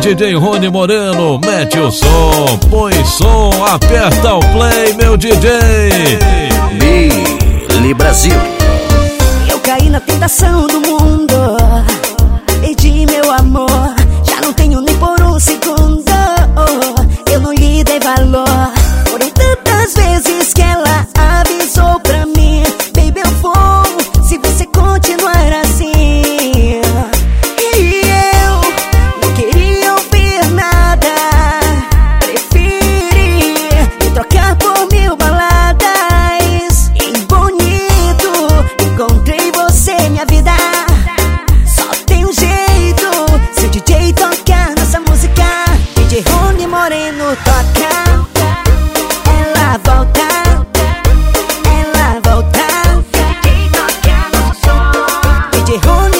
DJ Rony Moreno, mete o som, põe som, aperta o play, meu DJ. Billy Brasil. Eu caí na tentação do mundo. DJ Honey.